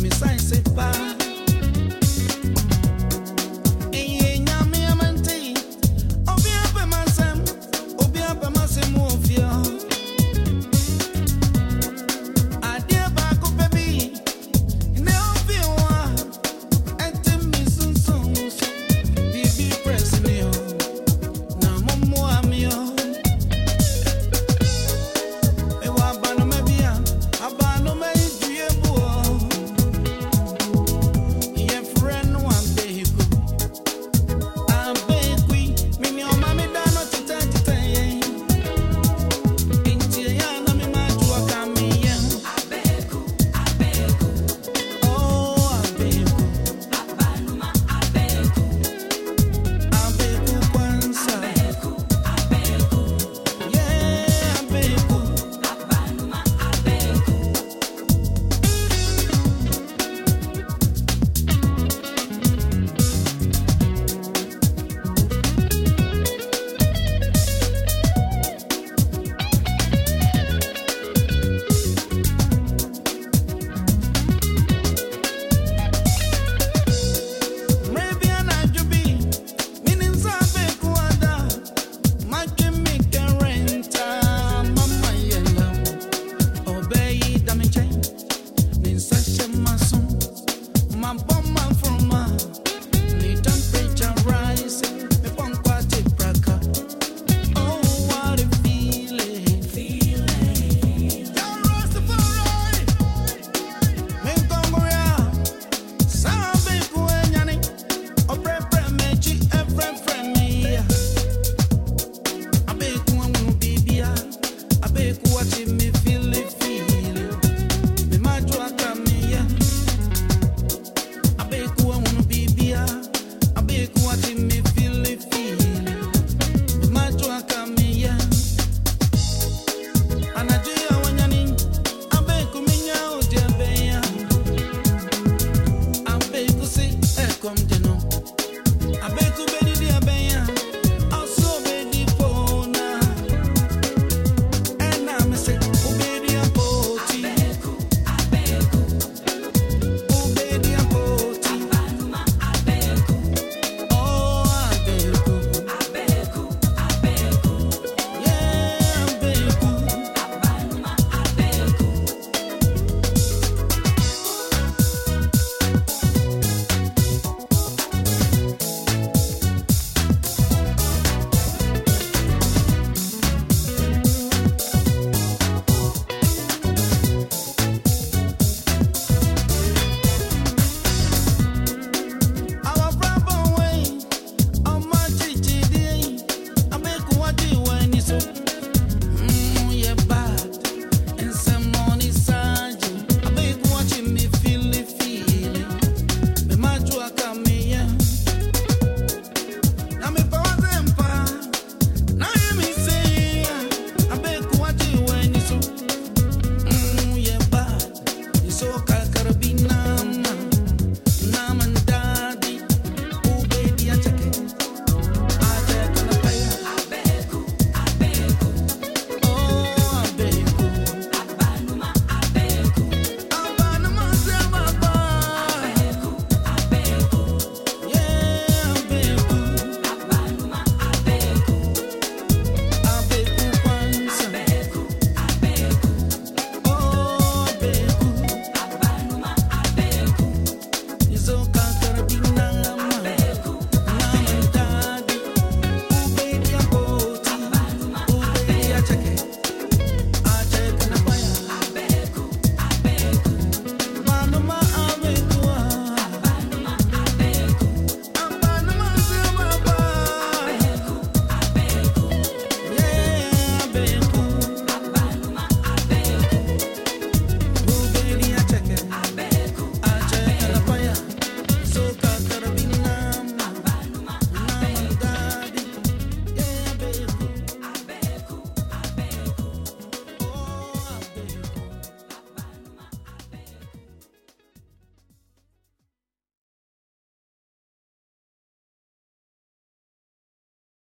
me sai sem paz.